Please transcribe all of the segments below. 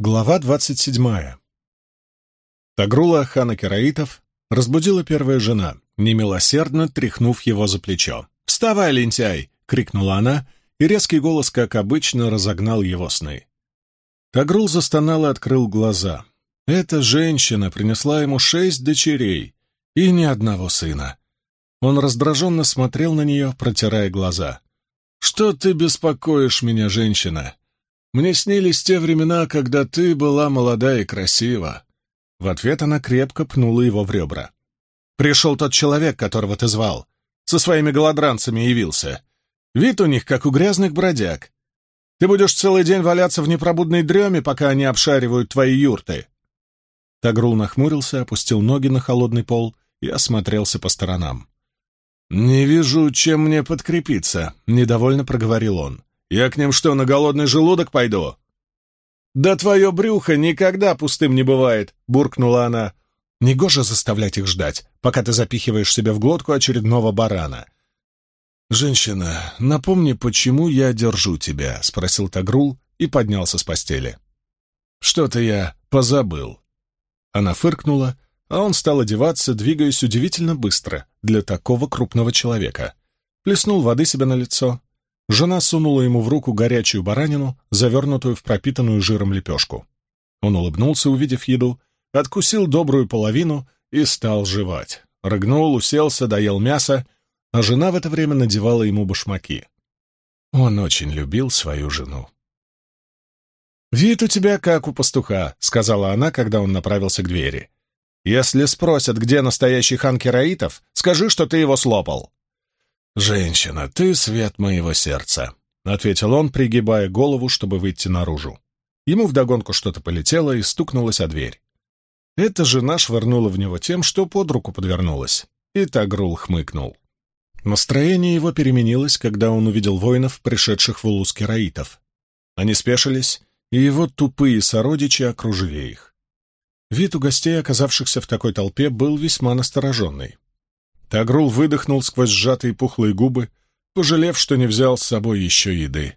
Глава двадцать седьмая. Тагрула хана Кераитов разбудила первая жена, немилосердно тряхнув его за плечо. «Вставай, лентяй!» — крикнула она, и резкий голос, как обычно, разогнал его сны. Тагрул застонал и открыл глаза. Эта женщина принесла ему шесть дочерей и ни одного сына. Он раздраженно смотрел на нее, протирая глаза. «Что ты беспокоишь меня, женщина? Мне снились те времена, когда ты была молода и красива». В ответ она крепко пнула его в ребра. «Пришел тот человек, которого ты звал. Со своими голодранцами явился. Вид у них, как у грязных бродяг. Ты будешь целый день валяться в непробудной дреме, пока они обшаривают твои юрты». Тагрул нахмурился, опустил ноги на холодный пол и осмотрелся по сторонам. «Не вижу, чем мне подкрепиться», — недовольно проговорил он. «Я к ним что, на голодный желудок пойду?» «Да твое брюхо никогда пустым не бывает», — буркнула она. «Негоже заставлять их ждать, пока ты запихиваешь себе в глотку очередного барана». «Женщина, напомни, почему я держу тебя?» — спросил Тагрул и поднялся с постели. «Что-то я позабыл». Она фыркнула, а он стал одеваться, двигаясь удивительно быстро для такого крупного человека. Плеснул воды себе на лицо. Жена сунула ему в руку горячую баранину, завернутую в пропитанную жиром лепешку. Он улыбнулся, увидев еду, откусил добрую половину и стал жевать. Рыгнул, уселся, доел мясо, а жена в это время надевала ему башмаки. Он очень любил свою жену. «Вид у тебя как у пастуха», — сказала она, когда он направился к двери. Если спросят, где настоящий хан Кераитов, скажи, что ты его слопал». «Женщина, ты свет моего сердца», — ответил он, пригибая голову, чтобы выйти наружу. Ему вдогонку что-то полетело и стукнулось о дверь. Эта жена швырнула в него тем, что под руку подвернулась, и Тагрул хмыкнул. Настроение его переменилось, когда он увидел воинов, пришедших в улус кераитов. Они спешились, и его тупые сородичи окружили их. Вид у гостей, оказавшихся в такой толпе, был весьма настороженный. Тагрул выдохнул сквозь сжатые пухлые губы, пожалев, что не взял с собой еще еды.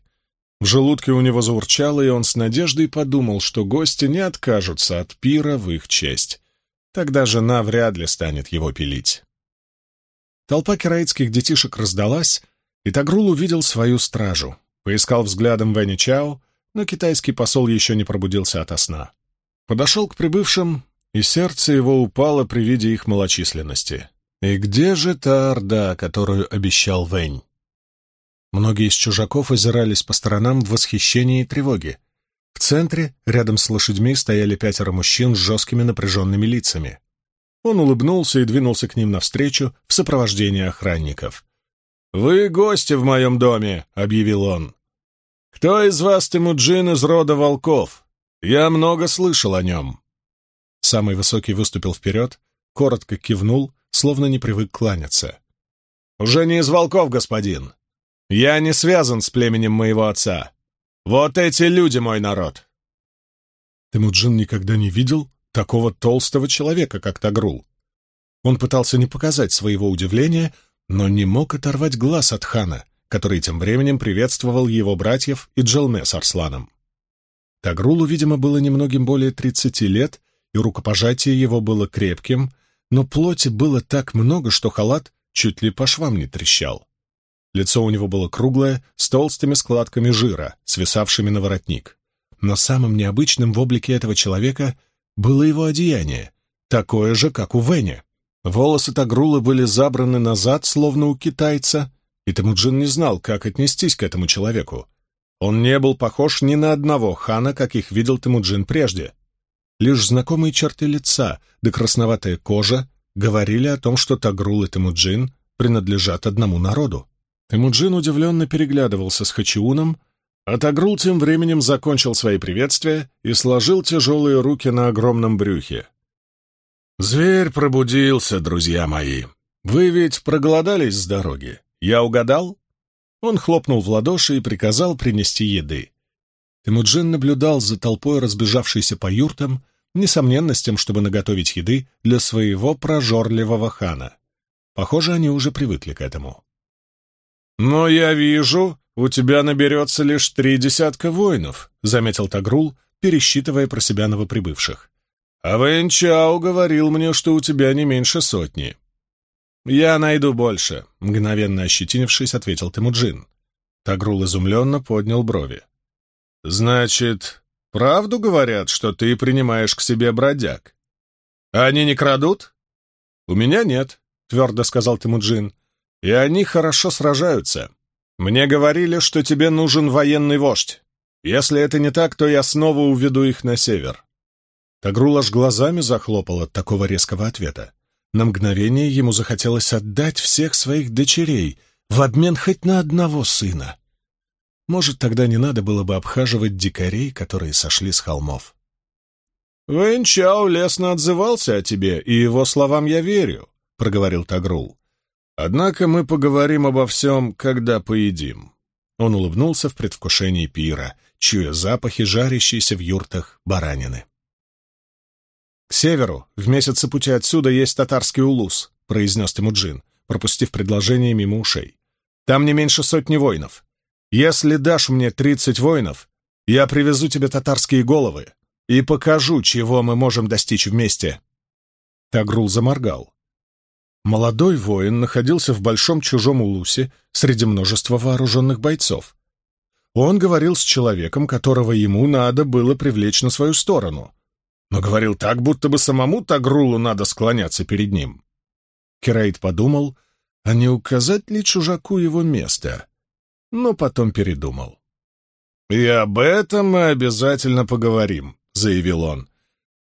В желудке у него заурчало, и он с надеждой подумал, что гости не откажутся от пира в их честь. Тогда жена вряд ли станет его пилить. Толпа кераитских детишек раздалась, и Тагрул увидел свою стражу. Поискал взглядом Вэнни Чао, но китайский посол еще не пробудился ото сна. Подошел к прибывшим, и сердце его упало при виде их малочисленности. И где же та орда, которую обещал Вэнь? Многие из чужаков озирались по сторонам в восхищении и тревоге. В центре, рядом с лошадьми, стояли пятеро мужчин с жесткими напряженными лицами. Он улыбнулся и двинулся к ним навстречу в сопровождении охранников. «Вы гости в моем доме», — объявил он. «Кто из вас Тимуджин из рода волков? Я много слышал о нем». Самый высокий выступил вперед, коротко кивнул, словно не привык кланяться. «Уже не из волков, господин. Я не связан с племенем моего отца. Вот эти люди мой народ». Темуджин никогда не видел такого толстого человека, как Тагрул. Он пытался не показать своего удивления, но не мог оторвать глаз от хана, который тем временем приветствовал его братьев и Джелме с Арсланом. Тагрулу, видимо, было немногим более тридцати лет, и рукопожатие его было крепким, но плоти было так много, что халат чуть ли по швам не трещал. Лицо у него было круглое, с толстыми складками жира, свисавшими на воротник. Но самым необычным в облике этого человека было его одеяние, такое же, как у Веня. Волосы Тагрула были забраны назад, словно у китайца, и Темуджин не знал, как отнестись к этому человеку. Он не был похож ни на одного хана, каких видел Темуджин прежде. Лишь знакомые черты лица да красноватая кожа говорили о том, что Тагрул и Темуджин принадлежат одному народу. Темуджин удивленно переглядывался с Хачиуном, а Тагрул тем временем закончил свои приветствия и сложил тяжелые руки на огромном брюхе. «Зверь пробудился, друзья мои. Вы ведь проголодались с дороги. Я угадал?» Он хлопнул в ладоши и приказал принести еды. Темуджин наблюдал за толпой, разбежавшейся по юртам, несомненно, с тем, чтобы наготовить еды для своего прожорливого хана. Похоже, они уже привыкли к этому. «Но я вижу, у тебя наберется лишь три десятка воинов», — заметил Тагрул, пересчитывая про себя новоприбывших. «А Вэнь Чао говорил мне, что у тебя не меньше сотни». «Я найду больше», — мгновенно ощетинившись, ответил Темуджин. Тагрул изумленно поднял брови. «Значит, правду говорят, что ты принимаешь к себе бродяг? Они не крадут?» «У меня нет», — твердо сказал Темуджин. «И они хорошо сражаются. Мне говорили, что тебе нужен военный вождь. Если это не так, то я снова уведу их на север». Тагрул аж глазами захлопал от такого резкого ответа. На мгновение ему захотелось отдать всех своих дочерей в обмен хоть на одного сына. Может, тогда не надо было бы обхаживать дикарей, которые сошли с холмов. «Вэнь Чао лестно отзывался о тебе, и его словам я верю», — проговорил Тагрул. «Однако мы поговорим обо всем, когда поедим». Он улыбнулся в предвкушении пира, чуя запахи жарящейся в юртах баранины. «К северу, в месяце пути отсюда, есть татарский улус», — произнес Тимуджин, пропустив предложение мимо ушей. «Там не меньше сотни воинов. Если дашь мне тридцать воинов, я привезу тебе татарские головы и покажу, чего мы можем достичь вместе». Тагрул заморгал. Молодой воин находился в большом чужом улусе среди множества вооруженных бойцов. Он говорил с человеком, которого ему надо было привлечь на свою сторону — но говорил так, будто бы самому Тагрулу надо склоняться перед ним. Кераид подумал, а не указать ли чужаку его место, но потом передумал. «И об этом мы обязательно поговорим», — заявил он.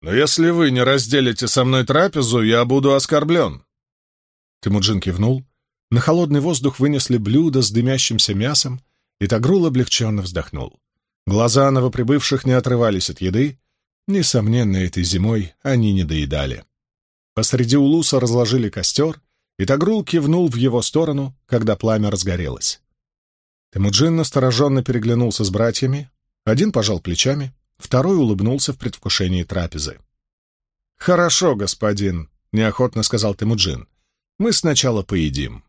«Но если вы не разделите со мной трапезу, я буду оскорблен». Тимуджин кивнул. На холодный воздух вынесли блюдо с дымящимся мясом, и Тагрул облегченно вздохнул. Глаза новоприбывших не отрывались от еды, Несомненно, этой зимой они не доедали. Посреди улуса разложили костер, и Тагрул кивнул в его сторону, когда пламя разгорелось. Темуджин настороженно переглянулся с братьями, один пожал плечами, второй улыбнулся в предвкушении трапезы. «Хорошо, господин», — неохотно сказал Темуджин. «Мы сначала поедим».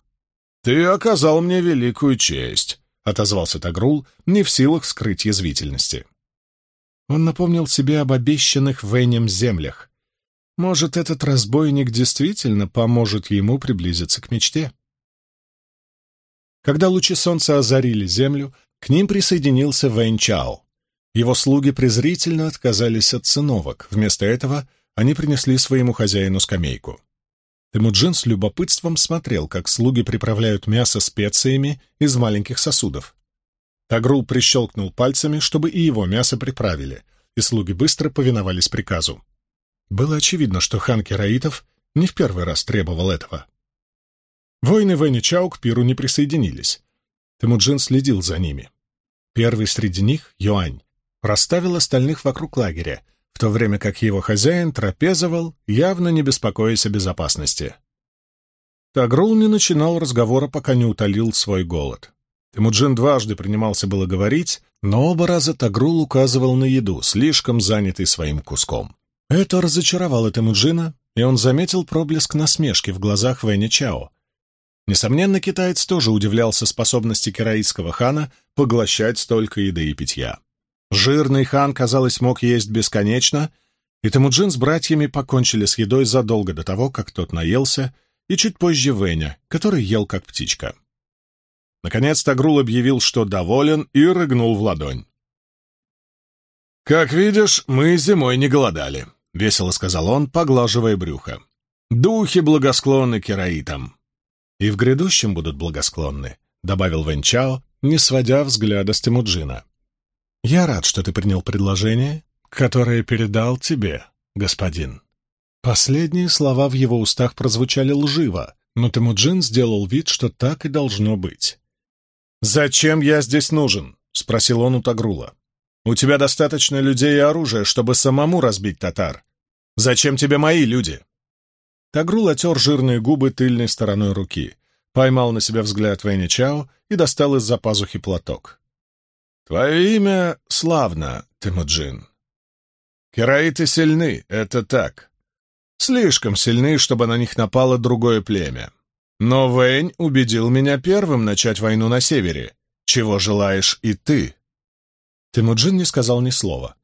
«Ты оказал мне великую честь», — отозвался Тагрул, не в силах скрыть язвительности. Он напомнил себе об обещанных Венем землях. Может, этот разбойник действительно поможет ему приблизиться к мечте? Когда лучи солнца озарили землю, к ним присоединился Вэнь Чао. Его слуги презрительно отказались от циновок. Вместо этого они принесли своему хозяину скамейку. Темуджин с любопытством смотрел, как слуги приправляют мясо специями из маленьких сосудов. Тагрул прищелкнул пальцами, чтобы и его мясо приправили, и слуги быстро повиновались приказу. Было очевидно, что хан Кераитов не в первый раз требовал этого. Воины Вэнни Чао к пиру не присоединились. Темуджин следил за ними. Первый среди них, Юань, расставил остальных вокруг лагеря, в то время как его хозяин трапезовал, явно не беспокоясь о безопасности. Тагрул не начинал разговора, пока не утолил свой голод. Темуджин дважды принимался было говорить, но оба раза Тагрул указывал на еду, слишком занятый своим куском. Это разочаровало Темуджина, и он заметил проблеск насмешки в глазах Вэня Чао. Несомненно, китаец тоже удивлялся способности кераитского хана поглощать столько еды и питья. Жирный хан, казалось, мог есть бесконечно, и Темуджин с братьями покончили с едой задолго до того, как тот наелся, и чуть позже Вэня, который ел как птичка. Наконец Тагрул объявил, что доволен, и рыгнул в ладонь. «Как видишь, мы зимой не голодали», — весело сказал он, поглаживая брюхо. «Духи благосклонны кераитам». «И в грядущем будут благосклонны», — добавил Венчао, не сводя взгляда с Тимуджина. «Я рад, что ты принял предложение, которое передал тебе, господин». Последние слова в его устах прозвучали лживо, но Тимуджин сделал вид, что так и должно быть. «Зачем я здесь нужен?» — спросил он у Тагрула. «У тебя достаточно людей и оружия, чтобы самому разбить татар. Зачем тебе мои люди?» Тагрул отер жирные губы тыльной стороной руки, поймал на себя взгляд Вэнни Чао и достал из-за пазухи платок. «Твое имя славно, Тимуджин. Кераиты сильны, это так. Слишком сильны, чтобы на них напало другое племя. Но Вэнь убедил меня первым начать войну на севере. Чего желаешь и ты?» Темуджин не сказал ни слова.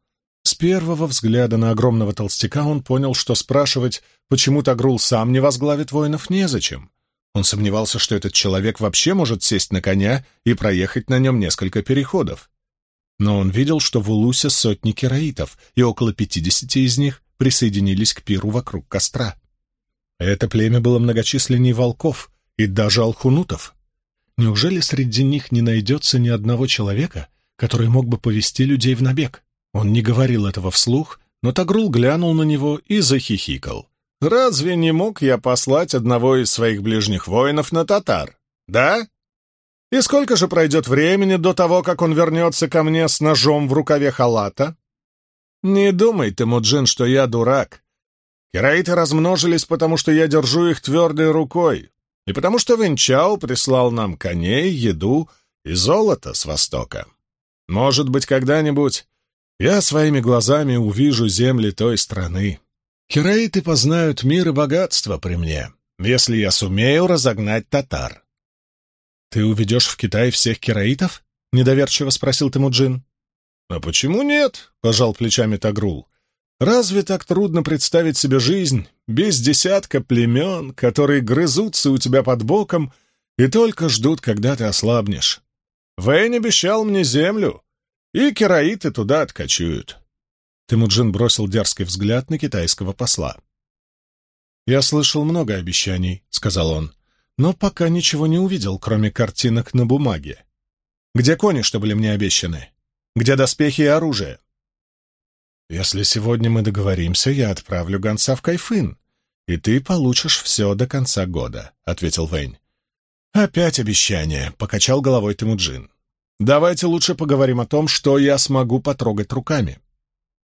С первого взгляда на огромного толстяка он понял, что спрашивать, почему Тагрул сам не возглавит воинов, незачем. Он сомневался, что этот человек вообще может сесть на коня и проехать на нем несколько переходов. Но он видел, что в Улусе сотни кераитов, и около пятидесяти из них присоединились к пиру вокруг костра. Это племя было многочисленней волков и даже алхунутов. Неужели среди них не найдется ни одного человека, который мог бы повести людей в набег? Он не говорил этого вслух, но Тагрул глянул на него и захихикал. «Разве не мог я послать одного из своих ближних воинов на татар? Да? И сколько же пройдет времени до того, как он вернется ко мне с ножом в рукаве халата? Не думай ты, Муджин, что я дурак. Кераиты размножились, потому что я держу их твердой рукой, и потому что Венчау прислал нам коней, еду и золото с востока. Может быть, когда-нибудь я своими глазами увижу земли той страны. Кераиты познают мир и богатство при мне, если я сумею разогнать татар. — Ты уведешь в Китай всех кераитов? — недоверчиво спросил Темуджин. — А почему нет? — пожал плечами Тагрул. — Разве так трудно представить себе жизнь без десятка племен, которые грызутся у тебя под боком и только ждут, когда ты ослабнешь? Вейн обещал мне землю, и кераиты туда откачуют. Темуджин бросил дерзкий взгляд на китайского посла. «Я слышал много обещаний», — сказал он, — «но пока ничего не увидел, кроме картинок на бумаге. Где кони, что были мне обещаны? Где доспехи и оружие?» «Если сегодня мы договоримся, я отправлю гонца в Кайфын, и ты получишь все до конца года», — ответил Вэнь. «Опять обещание», — покачал головой Темуджин. Давайте лучше поговорим о том, что я смогу потрогать руками.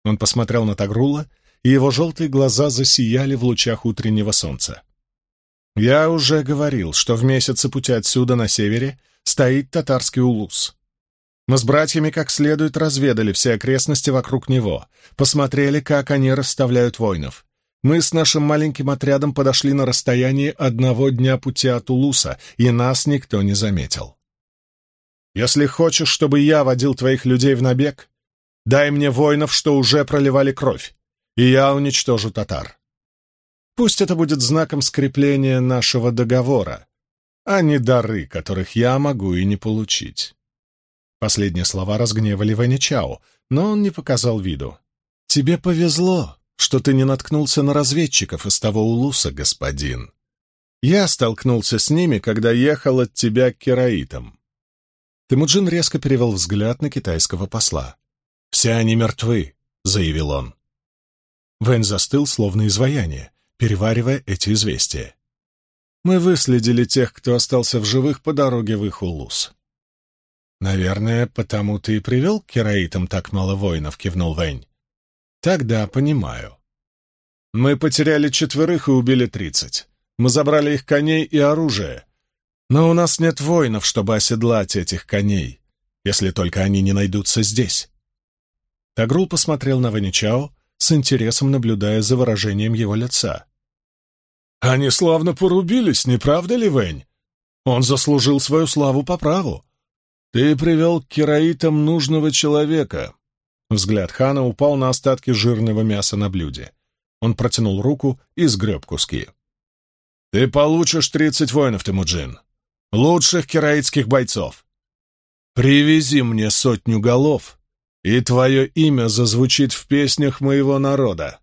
Он посмотрел на Тагрула, и его желтые глаза засияли в лучах утреннего солнца. Я уже говорил, что в месяце пути отсюда, на севере, стоит татарский улус. Мы с братьями как следует разведали все окрестности вокруг него, посмотрели, как они расставляют воинов. Мы с нашим маленьким отрядом подошли на расстояние одного дня пути от Улуса, и нас никто не заметил. Если хочешь, чтобы я водил твоих людей в набег, дай мне воинов, что уже проливали кровь, и я уничтожу татар. Пусть это будет знаком скрепления нашего договора, а не дары, которых я могу и не получить. Последние слова разгневали Ваничао, но он не показал виду. «Тебе повезло, что ты не наткнулся на разведчиков из того улуса, господин. Я столкнулся с ними, когда ехал от тебя к кераитам. Темуджин резко перевел взгляд на китайского посла. «Все они мертвы», — заявил он. Вэнь застыл, словно изваяние, переваривая эти известия. «Мы выследили тех, кто остался в живых по дороге в их улус». «Наверное, потому ты и привел к кераитам так мало воинов», — кивнул Вэнь. «Тогда понимаю. Мы потеряли четверых и убили тридцать. Мы забрали их коней и оружие, но у нас нет воинов, чтобы оседлать этих коней, если только они не найдутся здесь. Тагрул посмотрел на Ваничао, с интересом наблюдая за выражением его лица. «Они славно порубились, не правда ли, Вэнь? Он заслужил свою славу по праву. Ты привел к кераитам нужного человека». Взгляд хана упал на остатки жирного мяса на блюде. Он протянул руку и сгреб куски. «Ты получишь тридцать воинов, Тимуджин лучших кераитских бойцов. Привези мне сотню голов, и твое имя зазвучит в песнях моего народа.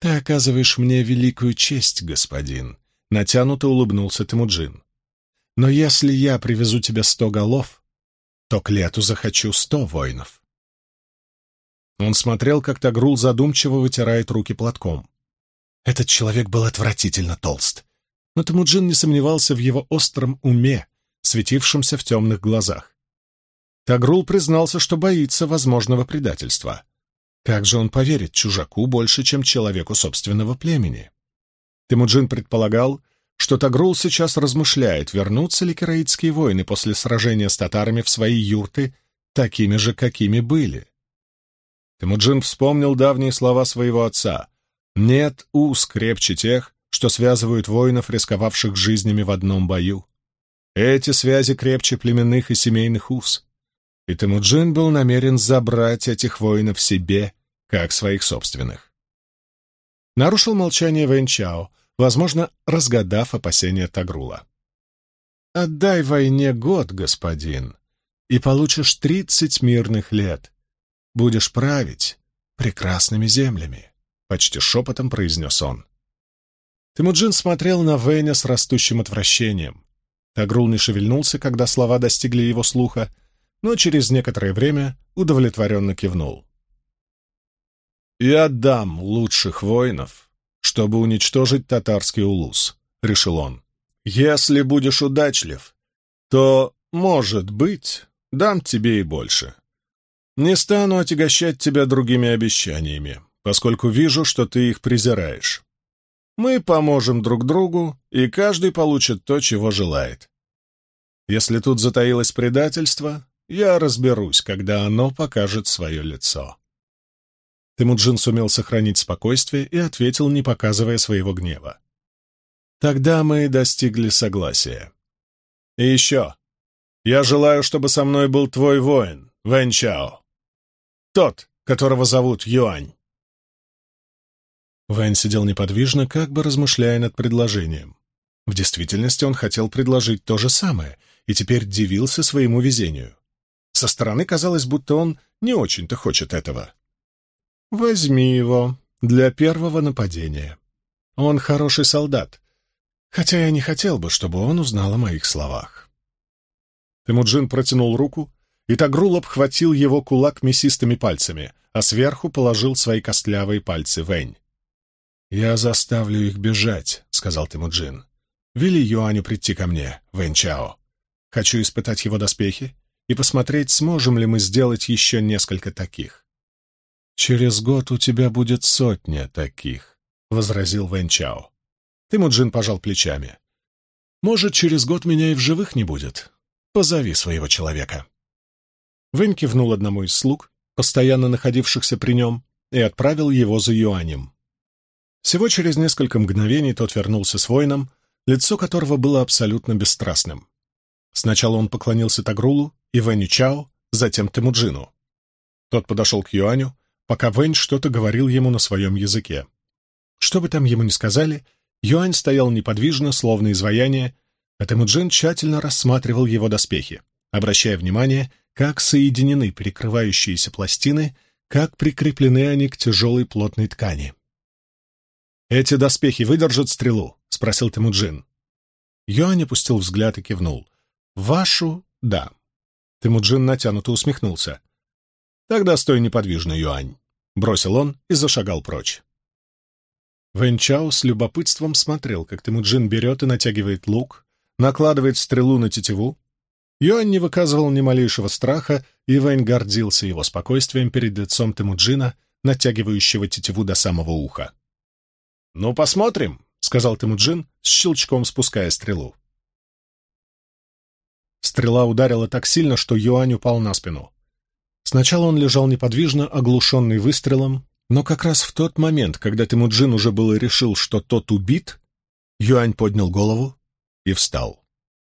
Ты оказываешь мне великую честь, господин, — натянуто улыбнулся Тимуджин. Но если я привезу тебе сто голов, то к лету захочу сто воинов. Он смотрел, как Тагрул задумчиво вытирает руки платком. Этот человек был отвратительно толст но Темуджин не сомневался в его остром уме, светившемся в темных глазах. Тагрул признался, что боится возможного предательства. Как же он поверит чужаку больше, чем человеку собственного племени? Темуджин предполагал, что Тагрул сейчас размышляет, вернутся ли кераитские воины после сражения с татарами в свои юрты такими же, какими были. Темуджин вспомнил давние слова своего отца «Нет уз крепче тех, что связывают воинов, рисковавших жизнями в одном бою. Эти связи крепче племенных и семейных уз. и Темуджин был намерен забрать этих воинов себе, как своих собственных. Нарушил молчание Вэнчао, возможно, разгадав опасения Тагрула. «Отдай войне год, господин, и получишь тридцать мирных лет. Будешь править прекрасными землями», — почти шепотом произнес он. Темуджин смотрел на Вэня с растущим отвращением. Тагрул не шевельнулся, когда слова достигли его слуха, но через некоторое время удовлетворенно кивнул. «Я отдам лучших воинов, чтобы уничтожить татарский улус», — решил он. «Если будешь удачлив, то, может быть, дам тебе и больше. Не стану отягощать тебя другими обещаниями, поскольку вижу, что ты их презираешь. Мы поможем друг другу, и каждый получит то, чего желает. Если тут затаилось предательство, я разберусь, когда оно покажет свое лицо. Темуджин сумел сохранить спокойствие и ответил, не показывая своего гнева. Тогда мы достигли согласия. И еще. Я желаю, чтобы со мной был твой воин, Вэнь Чао. Тот, которого зовут Юань. Вэнь сидел неподвижно, как бы размышляя над предложением. В действительности он хотел предложить то же самое и теперь дивился своему везению. Со стороны казалось, будто он не очень-то хочет этого. «Возьми его для первого нападения. Он хороший солдат, хотя я не хотел бы, чтобы он узнал о моих словах». Темуджин протянул руку, и Тагрул обхватил его кулак мясистыми пальцами, а сверху положил свои костлявые пальцы Вэнь. «Я заставлю их бежать», — сказал Темуджин. «Вели Юаню прийти ко мне, Вэнь Чао. Хочу испытать его доспехи и посмотреть, сможем ли мы сделать еще несколько таких. «Через год у тебя будет сотня таких», — возразил Вэн Чао. Тимуджин пожал плечами. «Может, через год меня и в живых не будет. Позови своего человека». Вэнь кивнул одному из слуг, постоянно находившихся при нем, и отправил его за Юанем. Всего через несколько мгновений тот вернулся с воином, лицо которого было абсолютно бесстрастным. Сначала он поклонился Тагрулу и Вэню Чао, затем Темуджину. Тот подошел к Юаню, пока Вэнь что-то говорил ему на своем языке. Что бы там ему ни сказали, Юань стоял неподвижно, словно изваяние, а Темуджин тщательно рассматривал его доспехи, обращая внимание, как соединены перекрывающиеся пластины, как прикреплены они к тяжелой плотной ткани. «Эти доспехи выдержат стрелу?» — спросил Темуджин. Юань опустил взгляд и кивнул. «Вашу — да». Темуджин натянуто усмехнулся. «Тогда стой неподвижно, Юань», — бросил он и зашагал прочь. Вэнчао с любопытством смотрел, как Темуджин берет и натягивает лук, накладывает стрелу на тетиву. Юань не выказывал ни малейшего страха, и Вэнь гордился его спокойствием перед лицом Темуджина, натягивающего тетиву до самого уха. «Ну, посмотрим», — сказал Темуджин, с щелчком спуская стрелу. Стрела ударила так сильно, что Юань упал на спину. Сначала он лежал неподвижно, оглушенный выстрелом, но как раз в тот момент, когда Темуджин уже было решил, что тот убит, Юань поднял голову и встал.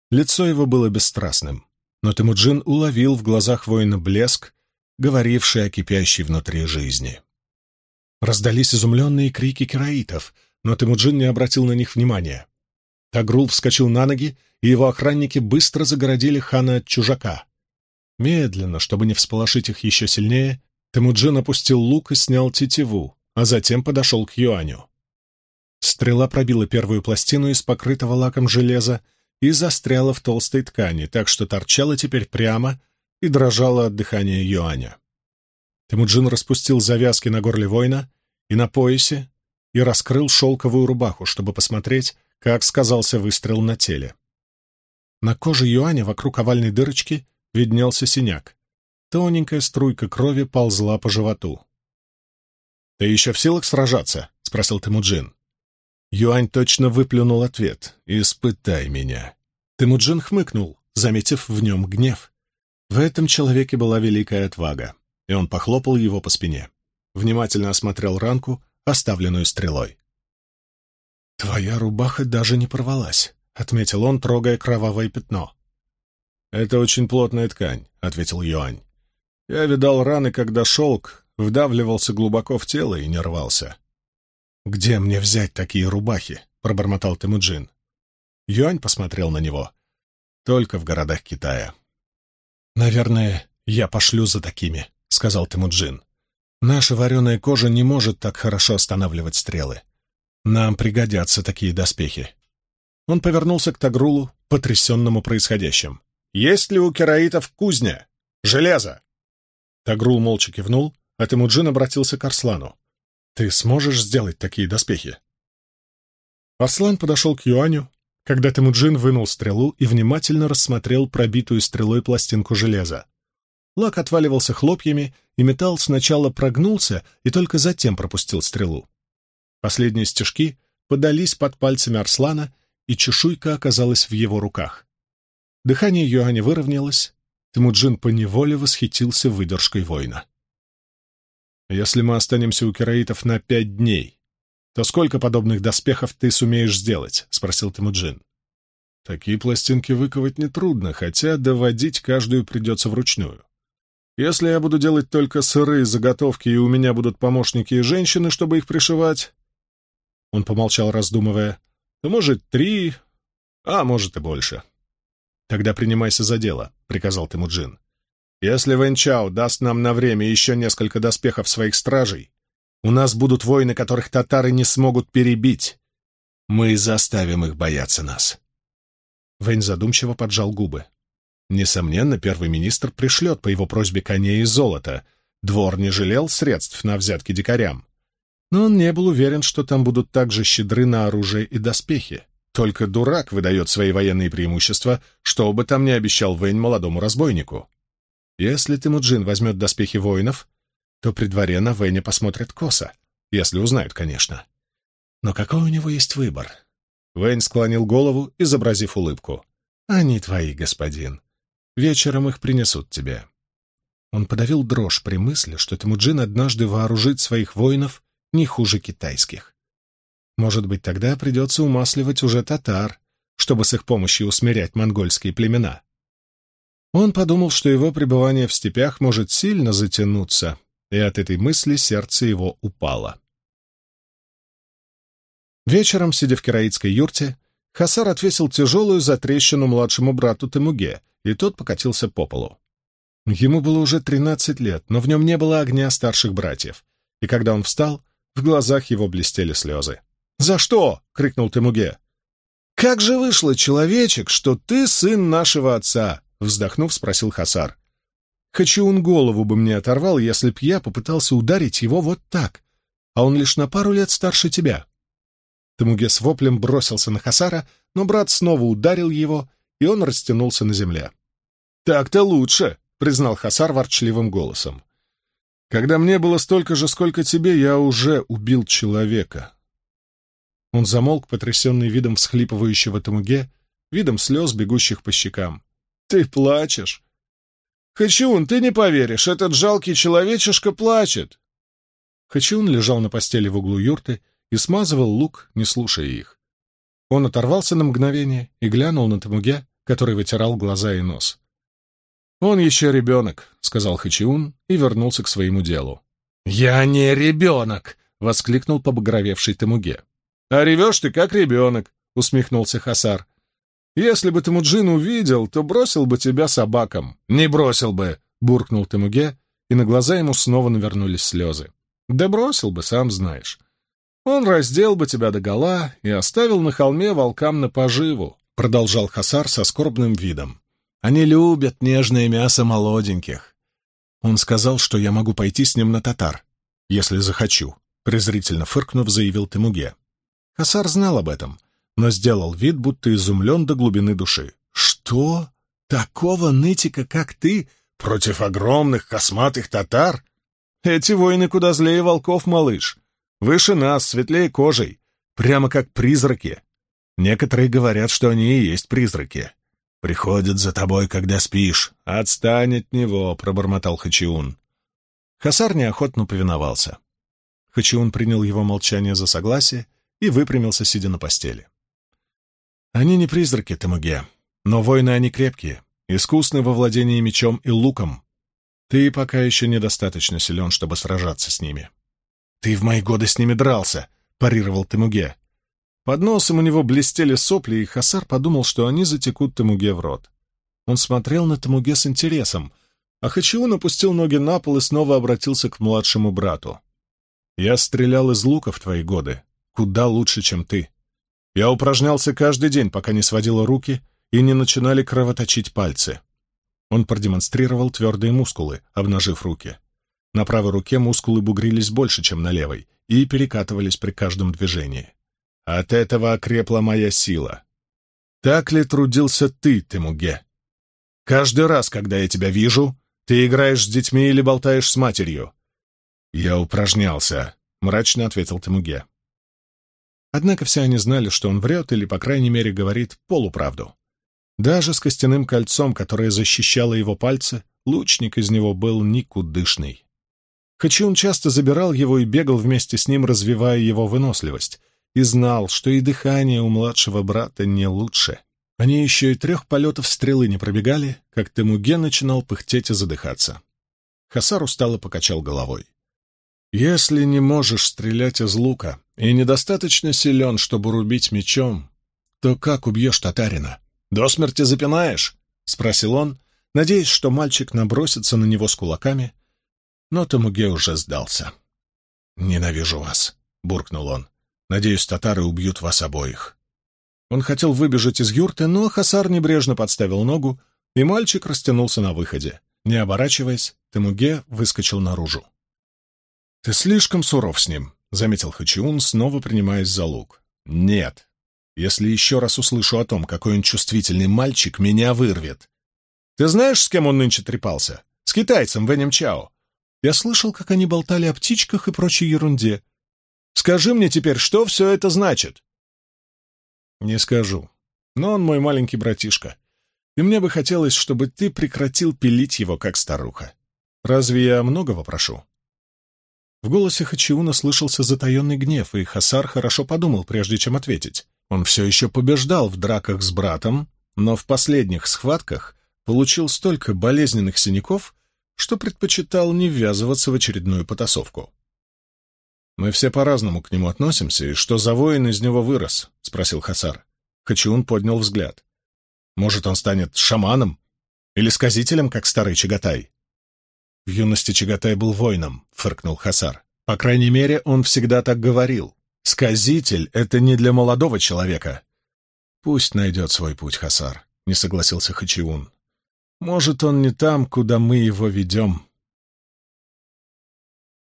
Лицо его было бесстрастным, но Темуджин уловил в глазах воина блеск, говоривший о кипящей внутри жизни. Раздались изумленные крики кераитов, но Темуджин не обратил на них внимания. Тагрул вскочил на ноги, и его охранники быстро загородили хана от чужака. Медленно, чтобы не всполошить их еще сильнее, Темуджин опустил лук и снял тетиву, а затем подошел к Юаню. Стрела пробила первую пластину из покрытого лаком железа и застряла в толстой ткани, так что торчала теперь прямо и дрожала от дыхания Юаня. Темуджин распустил завязки на горле воина и на поясе и раскрыл шелковую рубаху, чтобы посмотреть, как сказался выстрел на теле. На коже Юаня вокруг овальной дырочки виднелся синяк. Тоненькая струйка крови ползла по животу. «Ты еще в силах сражаться?» — спросил Темуджин. Юань точно выплюнул ответ. «Испытай меня». Темуджин хмыкнул, заметив в нем гнев. В этом человеке была великая отвага и он похлопал его по спине. Внимательно осмотрел ранку, оставленную стрелой. «Твоя рубаха даже не порвалась», — отметил он, трогая кровавое пятно. «Это очень плотная ткань», — ответил Юань. «Я видал раны, когда шелк вдавливался глубоко в тело и не рвался». «Где мне взять такие рубахи?» — пробормотал Темуджин. Юань посмотрел на него. «Только в городах Китая». «Наверное, я пошлю за такими», — сказал Темуджин. «Наша вареная кожа не может так хорошо останавливать стрелы. Нам пригодятся такие доспехи». Он повернулся к Тагрулу, потрясенному происходящим. «Есть ли у кераитов кузня? Железо!» Тагрул молча кивнул, а Темуджин обратился к Арслану. «Ты сможешь сделать такие доспехи?» Арслан подошел к Юаню, когда Темуджин вынул стрелу и внимательно рассмотрел пробитую стрелой пластинку железа. Лак отваливался хлопьями, и металл сначала прогнулся и только затем пропустил стрелу. Последние стежки подались под пальцами Арслана, и чешуйка оказалась в его руках. Дыхание Юаня выровнялось, Темуджин поневоле восхитился выдержкой воина. «Если мы останемся у кераитов на пять дней, то сколько подобных доспехов ты сумеешь сделать?» — спросил Темуджин. «Такие пластинки выковать нетрудно, хотя доводить каждую придется вручную. Если я буду делать только сырые заготовки, и у меня будут помощники и женщины, чтобы их пришивать...» Он помолчал, раздумывая. «То, может, три, а может и больше». «Тогда принимайся за дело», — приказал Темуджин. «Если Вэнчао даст нам на время еще несколько доспехов своих стражей, у нас будут воины, которых татары не смогут перебить. Мы заставим их бояться нас». Вэнь задумчиво поджал губы. Несомненно, первый министр пришлет по его просьбе коней и золото. Двор не жалел средств на взятки дикарям. Но он не был уверен, что там будут также щедры на оружие и доспехи. Только дурак выдает свои военные преимущества, что бы там ни обещал Вэнь молодому разбойнику. Если Тимуджин возьмет доспехи воинов, то при дворе на Вэня посмотрят косо, если узнают, конечно. Но какой у него есть выбор? Вэнь склонил голову, изобразив улыбку. «Они твои, господин. Вечером их принесут тебе». Он подавил дрожь при мысли, что Тимуджин однажды вооружит своих воинов не хуже китайских. Может быть, тогда придется умасливать уже татар, чтобы с их помощью усмирять монгольские племена. Он подумал, что его пребывание в степях может сильно затянуться, и от этой мысли сердце его упало. Вечером, сидя в кераитской юрте, Хасар отвесил тяжелую затрещину младшему брату Темуге, и тот покатился по полу. Ему было уже тринадцать лет, но в нем не было огня старших братьев, и когда он встал, в глазах его блестели слезы. «За что?» — крикнул Темуге. «Как же вышло, человечек, что ты сын нашего отца?» — вздохнув, спросил Хасар. Хачиун голову бы мне оторвал, если б я попытался ударить его вот так, а он лишь на пару лет старше тебя. Тамуге с воплем бросился на Хасара, но брат снова ударил его, и он растянулся на земле. «Так-то лучше», — признал Хасар ворчливым голосом. «Когда мне было столько же, сколько тебе, я уже убил человека». Он замолк, потрясенный видом всхлипывающего Тамуге, видом слез, бегущих по щекам. «Ты плачешь?» «Хачиун, ты не поверишь, этот жалкий человечишка плачет!» Хачиун лежал на постели в углу юрты и смазывал лук, не слушая их. Он оторвался на мгновение и глянул на Тамуге, который вытирал глаза и нос. «Он еще ребенок», — сказал Хачиун и вернулся к своему делу. «Я не ребенок!» — воскликнул побагровевший Тамуге. «А ревешь ты, как ребенок», — усмехнулся Хасар. Если бы Темуджин увидел, то бросил бы тебя собакам. Не бросил бы, буркнул Темуге, и на глаза ему снова навернулись слезы. Да бросил бы, сам знаешь. Он раздел бы тебя догола и оставил на холме волкам на поживу, продолжал Хасар со скорбным видом. Они любят нежное мясо молоденьких. Он сказал, что я могу пойти с ним на татар, если захочу, презрительно фыркнув, заявил Темуге. Хасар знал об этом — но сделал вид, будто изумлен до глубины души. «Что? Такого нытика, как ты, против огромных косматых татар? Эти воины куда злее волков, малыш. Выше нас, светлее кожей, прямо как призраки. Некоторые говорят, что они и есть призраки. Приходят за тобой, когда спишь. Отстань от него», — пробормотал Хачиун. Хасар неохотно повиновался. Хачиун принял его молчание за согласие и выпрямился, сидя на постели. Они не призраки, Тамуге, но воины они крепкие, искусный во владении мечом и луком. Ты пока еще недостаточно силен, чтобы сражаться с ними. Ты в мои годы с ними дрался, — парировал Темуге. Под носом у него блестели сопли, и Хасар подумал, что они затекут Темуге в рот. Он смотрел на Темуге с интересом, а Хачиун опустил ноги на пол и снова обратился к младшему брату. «Я стрелял из лука в твои годы, куда лучше, чем ты. Я упражнялся каждый день, пока не сводила руки и не начинали кровоточить пальцы». Он продемонстрировал твердые мускулы, обнажив руки. На правой руке мускулы бугрились больше, чем на левой, и перекатывались при каждом движении. От этого окрепла моя сила. Так ли трудился ты, Темуге? Каждый раз, когда я тебя вижу, ты играешь с детьми или болтаешь с матерью. Я упражнялся, — мрачно ответил Темуге. Однако все они знали, что он врет или, по крайней мере, говорит полуправду. Даже с костяным кольцом, которое защищало его пальцы, лучник из него был никудышный. Хачун часто забирал его и бегал вместе с ним, развивая его выносливость, и знал, что и дыхание у младшего брата не лучше. Они еще и трех полетов стрелы не пробегали, как Темуге начинал пыхтеть и задыхаться. Хасар устало покачал головой. «Если не можешь стрелять из лука и недостаточно силен, чтобы рубить мечом, то как убьешь татарина? До смерти запинаешь?» — спросил он, надеясь, что мальчик набросится на него с кулаками, но Тамуге уже сдался. «Ненавижу вас», — буркнул он. Надеюсь, татары убьют вас обоих». Он хотел выбежать из юрты, но Хасар небрежно подставил ногу, и мальчик растянулся на выходе. Не оборачиваясь, Темуге выскочил наружу. «Ты слишком суров с ним», — заметил Хачиун, снова принимаясь за лук. «Нет. Если еще раз услышу о том, какой он чувствительный мальчик, меня вырвет. Ты знаешь, с кем он нынче трепался? С китайцем Венем Чао. Я слышал, как они болтали о птичках и прочей ерунде. Скажи мне теперь, что все это значит?» «Не скажу. Но он мой маленький братишка. И мне бы хотелось, чтобы ты прекратил пилить его, как старуха. Разве я многого прошу?» В голосе Хачиуна слышался затаенный гнев, и Хасар хорошо подумал, прежде чем ответить. Он все еще побеждал в драках с братом, но в последних схватках получил столько болезненных синяков, что предпочитал не ввязываться в очередную потасовку. «Мы все по-разному к нему относимся, и что за воин из него вырос?» — спросил Хасар. Хачиун поднял взгляд. «Может, он станет шаманом? Или сказителем, как старый Чагатай?» «В юности Чагатай был воином», — фыркнул Хасар. «По крайней мере, он всегда так говорил. Сказитель — это не для молодого человека». «Пусть найдет свой путь, Хасар», — не согласился Хачиун. «Может, он не там, куда мы его ведем».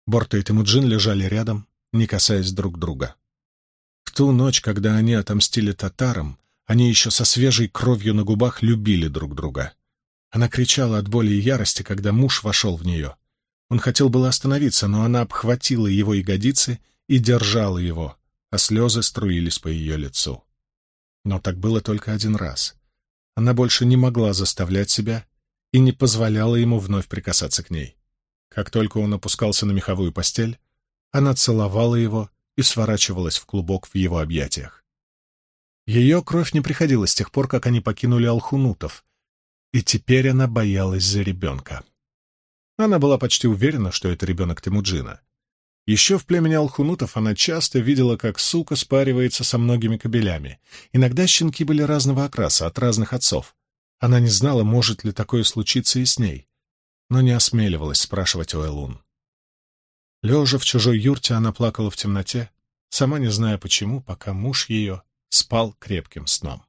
Борта и Темуджин лежали рядом, не касаясь друг друга. В ту ночь, когда они отомстили татарам, они еще со свежей кровью на губах любили друг друга. Она кричала от боли и ярости, когда муж вошел в нее. Он хотел было остановиться, но она обхватила его ягодицы и держала его, а слезы струились по ее лицу. Но так было только один раз. Она больше не могла заставлять себя и не позволяла ему вновь прикасаться к ней. Как только он опускался на меховую постель, она целовала его и сворачивалась в клубок в его объятиях. Ее кровь не приходила с тех пор, как они покинули Алхунутов, и теперь она боялась за ребенка. Она была почти уверена, что это ребенок Тимуджина. Еще в племени Алхунутов она часто видела, как сука спаривается со многими кобелями. Иногда щенки были разного окраса, от разных отцов. Она не знала, может ли такое случиться и с ней но не осмеливалась спрашивать у Элун. Лежа в чужой юрте, она плакала в темноте, сама не зная почему, пока муж ее спал крепким сном.